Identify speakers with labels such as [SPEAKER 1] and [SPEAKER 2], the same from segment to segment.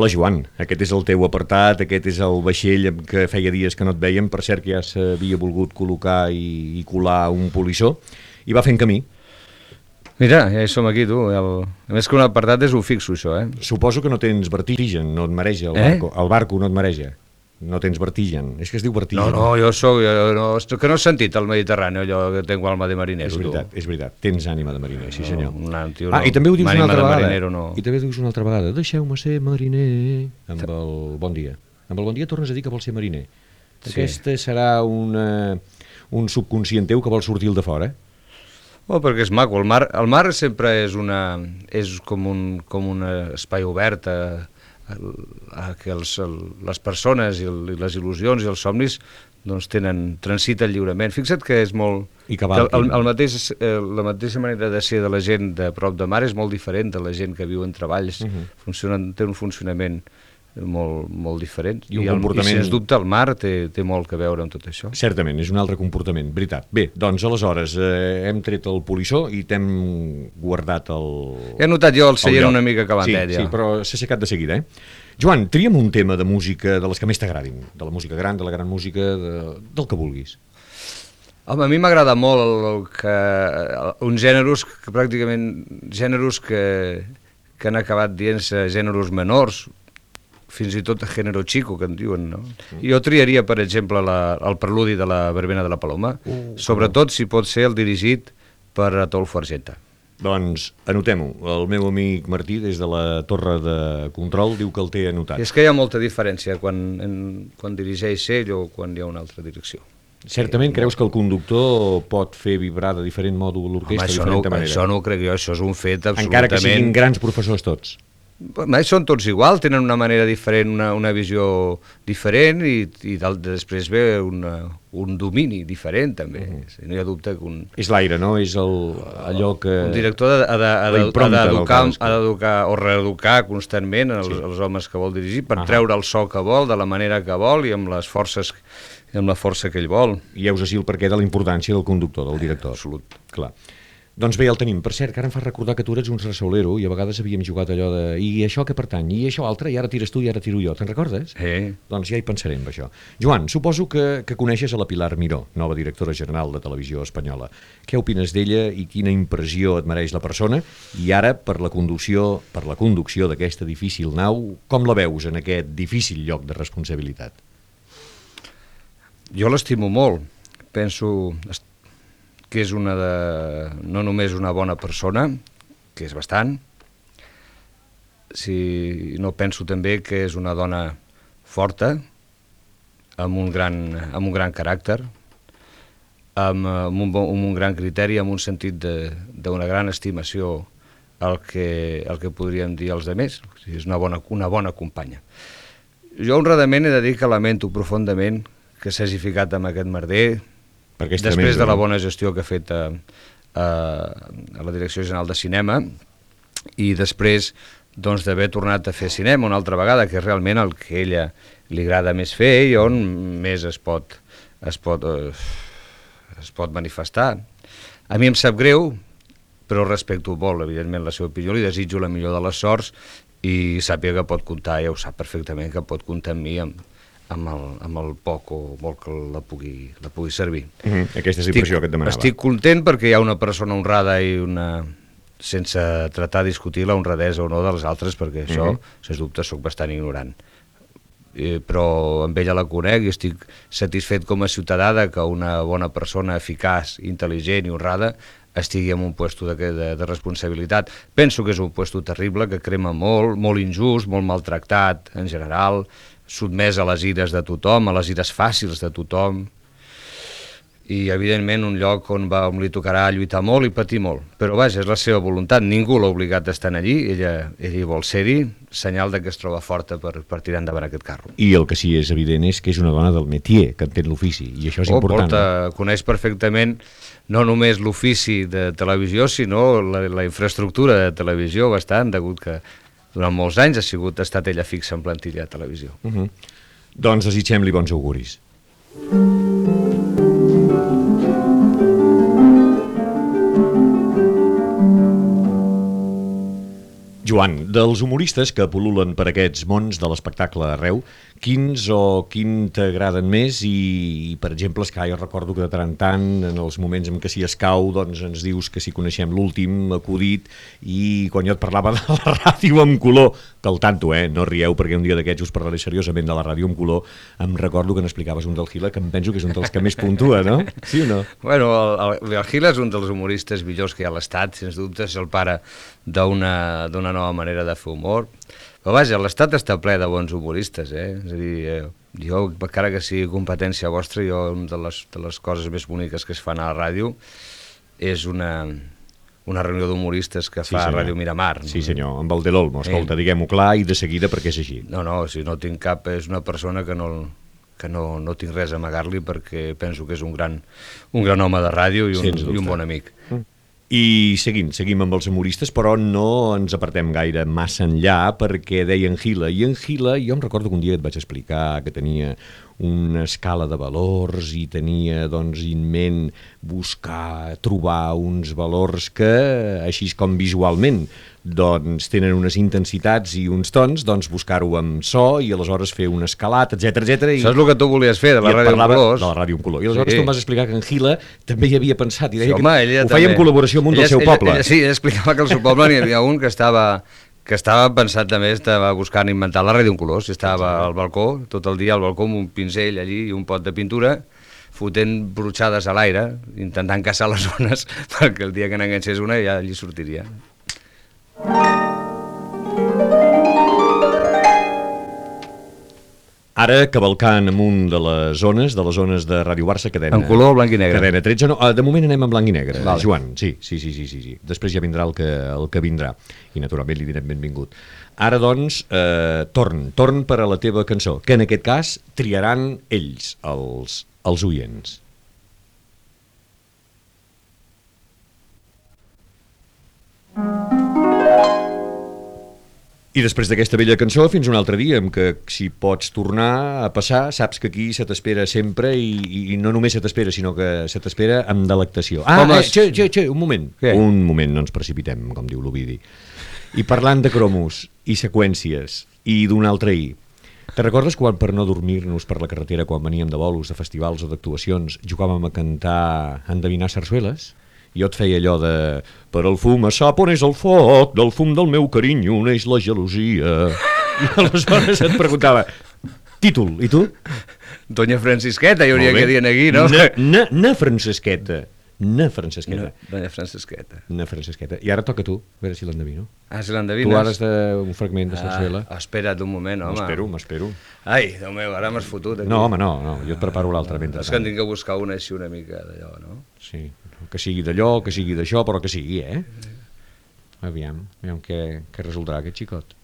[SPEAKER 1] Hola Joan, aquest és el teu apartat, aquest és el vaixell què feia dies que no et veiem, per cert que ja s'havia volgut col·locar i, i colar un polissó, i va fent camí.
[SPEAKER 2] Mira, ja hi som aquí, tu. El... A més que un apartat és un fixo, això, eh?
[SPEAKER 1] Suposo que no tens vertigen, no et mareja el
[SPEAKER 2] Eh?
[SPEAKER 1] barco. El barco no et mareja. No tens vertigen. És que es diu vertigen.
[SPEAKER 2] No, no, jo soc... Jo, no, que no he sentit el Mediterrani, allò que tengo alma de marinero.
[SPEAKER 1] És veritat, és veritat. Tens ànima de mariner, sí senyor.
[SPEAKER 2] No, un tio,
[SPEAKER 1] ah,
[SPEAKER 2] no.
[SPEAKER 1] i també ho dius una altra vegada.
[SPEAKER 2] marinero, no.
[SPEAKER 1] I també ho dius una altra vegada. Deixeu-me ser mariner amb el bon dia. Amb el bon dia tornes a dir que vols ser mariner.
[SPEAKER 2] Sí.
[SPEAKER 1] Aquesta serà una, un subconscient teu que vol sortir el de fora.
[SPEAKER 2] Oh, perquè és maco. El mar, el mar sempre és, una, és com, un, com un espai obert a, a, a que els, el, les persones i, el, i les il·lusions i els somnis doncs tenen, transiten lliurement. Fixa't que és molt...
[SPEAKER 1] I
[SPEAKER 2] que
[SPEAKER 1] cavalquin.
[SPEAKER 2] el, el mateix, eh, la mateixa manera de ser de la gent de prop de mar és molt diferent de la gent que viu en treballs.
[SPEAKER 1] Mhm.
[SPEAKER 2] Funcionen, té un funcionament molt, molt diferent.
[SPEAKER 1] I un
[SPEAKER 2] el,
[SPEAKER 1] comportament-
[SPEAKER 2] I sens dubte el mar té, té molt que veure amb tot això.
[SPEAKER 1] Certament, és un altre comportament, veritat. Bé, doncs aleshores eh, hem tret el polissó i t'hem guardat el...
[SPEAKER 2] He notat jo el seient una mica calentet,
[SPEAKER 1] sí,
[SPEAKER 2] ja.
[SPEAKER 1] Sí, però s'ha aixecat de seguida, eh? Joan, tria'm un tema de música de les que més t'agradin, de la música gran, de la gran música, de, del que vulguis.
[SPEAKER 2] Home, a mi m'agrada molt el, el que, el, uns gèneros que pràcticament gèneros que, que han acabat dient-se gèneros menors, fins i tot gènere chico, que en diuen, no? Jo triaria, per exemple, la, el preludi de la verbena de la Paloma,
[SPEAKER 1] Uh,
[SPEAKER 2] sobretot si pot ser el dirigit per Atolfo Argenta.
[SPEAKER 1] Doncs anotem-ho. El meu amic Martí, des de la torre de control, diu que el té anotat.
[SPEAKER 2] És que hi ha molta diferència quan, en, quan dirigeix ell o quan hi ha una altra direcció.
[SPEAKER 1] Certament creus que el conductor pot fer vibrar de diferent modo
[SPEAKER 2] Home,
[SPEAKER 1] l'orquestra de
[SPEAKER 2] això, no,
[SPEAKER 1] diferent manera?
[SPEAKER 2] això no ho crec jo, això és un fet absolutament...
[SPEAKER 1] Encara que siguin grans professors tots.
[SPEAKER 2] Mai són tots igual, tenen una manera diferent, una, una visió diferent i, i del, després ve una, un domini diferent també. Mm. No hi ha dubte que un,
[SPEAKER 1] És l'aire, no? És el, allò que...
[SPEAKER 2] un director ha d'educar o reeducar constantment els,
[SPEAKER 1] Sí.
[SPEAKER 2] els homes que vol dirigir per
[SPEAKER 1] Ahà.
[SPEAKER 2] treure el so que vol, de la manera que vol i amb les forces amb la força que ell vol.
[SPEAKER 1] I heus així el perquè de la importància del conductor, del director.
[SPEAKER 2] Absolut.
[SPEAKER 1] Clar. Doncs bé, ja el tenim. Per cert, que ara em fa recordar que tu eres un ressolero i a vegades havíem jugat allò de i això que pertany, i això altre, i ara tires tu i ara tiro jo. Te'n recordes?
[SPEAKER 2] Eh?
[SPEAKER 1] Doncs ja hi pensarem, això. Joan, suposo que, que coneixes a la Pilar Miró, nova directora general de Televisió Espanyola. Què opines d'ella i quina impressió et mereix la persona? I ara, per la conducció per la conducció d'aquesta difícil nau, com la veus en aquest difícil lloc de responsabilitat?
[SPEAKER 2] Jo l'estimo molt. Penso est- que és una de... no només una bona persona, que és bastant, si no penso també que és una dona forta, amb un gran, amb un gran caràcter, amb, amb, un, amb un gran criteri, amb un sentit d'una gran estimació al que, al que podríem dir els demés. És una bona, una bona companya. Jo honradament he de dir que lamento profundament que s'hagi ficat amb aquest merder
[SPEAKER 1] Perquè és
[SPEAKER 2] després de la bona gestió que ha fet a, a, a la Direcció General de Cinema i després doncs, d'haver tornat a fer cinema una altra vegada, que és realment el que ella li agrada més fer i on més es pot, es pot, eh, es pot manifestar. A mi em sap greu, però respecto molt, evidentment, la seva opinió, li desitjo la millor de les sorts i sàpiga que pot comptar, ja ho sap perfectament, que pot comptar amb mi amb, amb, el, amb el poc o molt que la pugui, la pugui servir.
[SPEAKER 1] Mm -hmm. Aquesta és la impressió que et demanava.
[SPEAKER 2] Estic content perquè hi ha una persona honrada i una sense tratar de discutir la honradesa o no dels altres, perquè això,
[SPEAKER 1] Mhm.
[SPEAKER 2] sens dubte, sóc bastant ignorant. Eh, però amb ella la conec i estic satisfet com a ciutadà de que una bona persona eficaç, intel·ligent i honrada estigui en un puesto de, de, de responsabilitat. Penso que és un puesto terrible, que crema molt, molt injust, molt maltractat en general, sotmès a les ires de tothom, a les ires fàcils de tothom, i evidentment un lloc on, va, on li tocarà lluitar molt i patir molt. Però vaja, és la seva voluntat, ningú l'ha obligat a estar allí, ella, ella hi vol ser-hi, senyal de que es troba forta per, per tirar endavant aquest carro.
[SPEAKER 1] I el que sí és evident és que és una dona del métier, que entén l'ofici, i això és
[SPEAKER 2] Oh,
[SPEAKER 1] important.
[SPEAKER 2] porta, coneix perfectament no només l'ofici de televisió, sinó la, la infraestructura de televisió bastant, degut que durant molts anys ha sigut ha estat ella fixa en plantilla de televisió.
[SPEAKER 1] Uh -huh. Doncs desitgem-li bons auguris. Joan, dels humoristes que pol·lulen per aquests mons de l'espectacle arreu, quins o quin t'agraden més i, per exemple, Escai, jo recordo que de tant en tant, en els moments en què s'hi escau, doncs ens dius que si coneixem l'últim acudit i quan jo et parlava de la ràdio amb color, que al tanto, eh, no rieu perquè un dia d'aquests us parlaré seriosament de la ràdio amb color, em recordo que n'explicaves un del Gila que em penso que és un dels que més puntua, no? Sí o no?
[SPEAKER 2] Bueno, el, el, el Gila és un dels humoristes millors que hi ha a l'Estat, sens dubte, és el pare d'una nova manera de fer humor. Però vaja, l'Estat està ple de bons humoristes, eh? És a dir, eh, jo, encara que sigui competència vostra, jo, una de les, de les coses més boniques que es fan a la ràdio és una, una reunió d'humoristes que
[SPEAKER 1] Sí,
[SPEAKER 2] fa
[SPEAKER 1] senyor.
[SPEAKER 2] Ràdio Miramar.
[SPEAKER 1] Sí, senyor, amb el de l'Olmo, escolta, diguem-ho clar i de seguida perquè és així.
[SPEAKER 2] No, no, si no tinc cap, és una persona que no, que no, no tinc res a amagar-li perquè penso que és un gran, un gran home de ràdio i un, i un bon amic.
[SPEAKER 1] I seguim, seguim amb els humoristes, però no ens apartem gaire massa enllà perquè deia en Gila, i en Gila jo em recordo que un dia et vaig explicar que tenia una escala de valors i tenia doncs in ment buscar, trobar uns valors que, així com visualment, doncs tenen unes intensitats i uns tons, doncs buscar-ho amb so i aleshores fer un escalat, etc etc. I...
[SPEAKER 2] És el que tu volies fer, de la ràdio en
[SPEAKER 1] parlava
[SPEAKER 2] colors.
[SPEAKER 1] De la ràdio en color. I aleshores
[SPEAKER 2] Sí.
[SPEAKER 1] tu em vas explicar que en Gila també hi havia pensat i deia
[SPEAKER 2] Sí, home,
[SPEAKER 1] que ho feia en
[SPEAKER 2] també.
[SPEAKER 1] col·laboració amb un
[SPEAKER 2] ella,
[SPEAKER 1] del seu
[SPEAKER 2] ella,
[SPEAKER 1] poble.
[SPEAKER 2] Ella, sí, ella explicava que al seu poble n'hi havia un que estava que estava pensat també, estava buscant inventar la ràdio en colors, i estava al balcó, tot el dia al balcó amb un pinzell allí i un pot de pintura, fotent brutxades a l'aire, intentant caçar les zones perquè el dia que n'enganxés una ja allí sortiria.
[SPEAKER 1] Ara cavalcant amunt de les zones, de les zones de Ràdio Barça, cadena...
[SPEAKER 2] En color blanc i negre?
[SPEAKER 1] Cadena 13, no, ah, de moment anem en blanc i negre,
[SPEAKER 2] Vale.
[SPEAKER 1] Joan, sí, sí, sí, sí, sí, sí. Després ja vindrà el que, el que vindrà, i naturalment li direm benvingut. Ara, doncs, eh, torn, torn per a la teva cançó, que en aquest cas triaran ells, els, els oients. I després d'aquesta bella cançó, fins un altre dia, en què si pots tornar a passar, saps que aquí se t'espera sempre i, i no només se t'espera, sinó que se t'espera amb delectació. Ah,
[SPEAKER 2] Home,
[SPEAKER 1] eh, xe, xe, xe, un moment.
[SPEAKER 2] Què?
[SPEAKER 1] Un moment, no ens precipitem, com diu l'Ovidi. I parlant de cromos i seqüències i d'un altre ahir, te recordes quan per no dormir-nos per la carretera, quan veníem de bolos, de festivals o d'actuacions, jugàvem a cantar endevinar sarsueles? Jo et feia allò de... Per el fum a sap on és el foc, del fum del meu carinyo neix la gelosia. I aleshores et preguntava, títol, i tu?
[SPEAKER 2] Doña Francisqueta, hi hauria que dir aquí, no?
[SPEAKER 1] Na, na, na Francesqueta. Na Francesqueta.
[SPEAKER 2] No, Doña Francisqueta.
[SPEAKER 1] Na Francesqueta. I ara toca tu, a veure si l'endevino.
[SPEAKER 2] Ah, si
[SPEAKER 1] Tu
[SPEAKER 2] l'endevines?
[SPEAKER 1] ara has de un fragment de sarsuela.
[SPEAKER 2] Ah, espera't un moment, home.
[SPEAKER 1] M'espero, m'espero.
[SPEAKER 2] Ai, Déu meu, ara m'has fotut aquí.
[SPEAKER 1] No, home, no, no, jo et preparo l'altre
[SPEAKER 2] És que en tinc que buscar una així una mica d'allò, no?
[SPEAKER 1] Sí, que sigui d'allò, que sigui d'això, però que sigui, eh? Aviam, aviam què, què resultarà aquest xicot.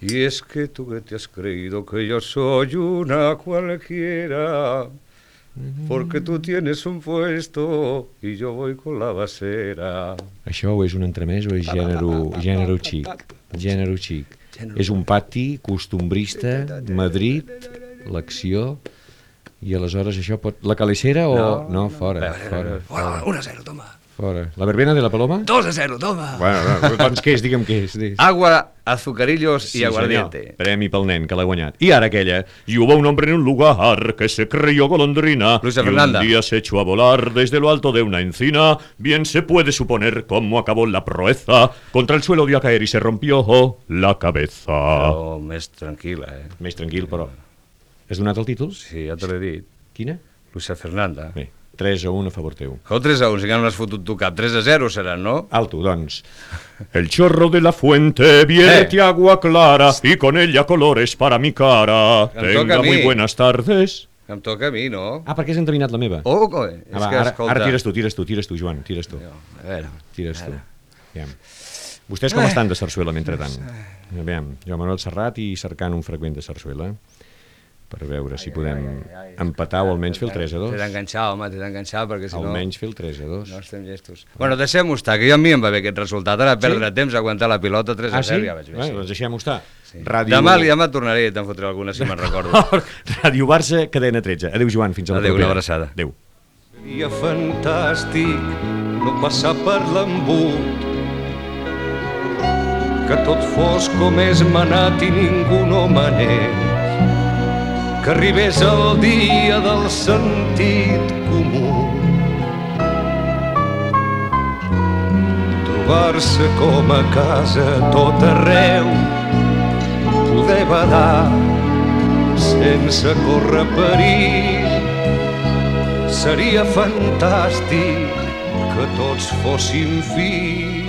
[SPEAKER 2] Y es que tú que te has creído que yo soy una cualquiera, porque tú tienes un puesto y yo voy con la basera.
[SPEAKER 1] Això o és un entremès o és gènere, gènere xic? Gènere xic. És un pati costumbrista, Madrid, l'acció, i aleshores això pot... La calicera o... No, fora, fora,
[SPEAKER 2] Fora, 1 a 0, toma.
[SPEAKER 1] fora. La verbena de la paloma?
[SPEAKER 2] 2 a 0, toma.
[SPEAKER 1] Bueno, no, doncs què és? Digue'm què és. Digues.
[SPEAKER 2] Agua, azucarillos y
[SPEAKER 1] Sí,
[SPEAKER 2] aguardiente.
[SPEAKER 1] senyor. Premi pel nen que l'ha guanyat. I ara aquella. Y hubo un hombre en un lugar que se creyó golondrina.
[SPEAKER 2] Luisa
[SPEAKER 1] y
[SPEAKER 2] Fernanda.
[SPEAKER 1] un día se echó a volar desde lo alto de una encina. Bien se puede suponer cómo acabó la proeza. Contra el suelo dio a caer y se rompió la cabeza.
[SPEAKER 2] Però més tranquil·la, eh?
[SPEAKER 1] Més tranquil, però... Has donat el títol?
[SPEAKER 2] Sí, ja te l'he dit.
[SPEAKER 1] Quina?
[SPEAKER 2] Luisa Fernanda.
[SPEAKER 1] Bé, 3 a 1 a favor teu.
[SPEAKER 2] O 3 a 1, si que no l'has fotut tu cap. 3 a 0 seran, no?
[SPEAKER 1] Alto, doncs. El chorro de la fuente vierte
[SPEAKER 2] Eh.
[SPEAKER 1] agua clara y con ella colores para mi cara. Tenga muy buenas tardes.
[SPEAKER 2] Em toca a mi, no?
[SPEAKER 1] Ah, perquè has endevinat la meva.
[SPEAKER 2] Oh, coi,
[SPEAKER 1] Ah, va,
[SPEAKER 2] que,
[SPEAKER 1] ara,
[SPEAKER 2] escolta...
[SPEAKER 1] ara tires tu, tires tu, tires tu, Joan, tires tu.
[SPEAKER 2] A veure,
[SPEAKER 1] Tires tu.
[SPEAKER 2] ara.
[SPEAKER 1] Aviam. Vostès com estan de sarsuela, mentrestant? Aviam, jo Manuel Serrat i cercant un fragment de sarsuela per veure si podem empatar o almenys fer el 3 a
[SPEAKER 2] T'he
[SPEAKER 1] 2.
[SPEAKER 2] d'enganxar, home, t'he d'enganxar, perquè si no...
[SPEAKER 1] Almenys fer el 3 a 2.
[SPEAKER 2] No estem llestos. Bueno, deixem-ho estar, que jo a mi em va bé aquest resultat. Ara perdre temps a aguantar la pilota 3 a
[SPEAKER 1] Ah,
[SPEAKER 2] 0,
[SPEAKER 1] sí?
[SPEAKER 2] ja vaig bé.
[SPEAKER 1] Bé,
[SPEAKER 2] sí.
[SPEAKER 1] doncs deixem-ho estar.
[SPEAKER 2] Sí.
[SPEAKER 1] Ràdio...
[SPEAKER 2] Demà, demà tornaré i te'n fotré alguna si me'n recordo.
[SPEAKER 1] Ràdio Barça, cadena 13. Adéu, Joan, fins a la
[SPEAKER 2] Adéu,
[SPEAKER 1] propera.
[SPEAKER 2] una abraçada.
[SPEAKER 1] Adéu.
[SPEAKER 3] Seria fantàstic no passar per l'embut
[SPEAKER 2] que tot fos com és manat i ningú no manés, que arribés el dia del sentit comú. Trobar-se com a casa tot arreu, poder badar sense córrer perill, seria fantàstic que tots fóssim fills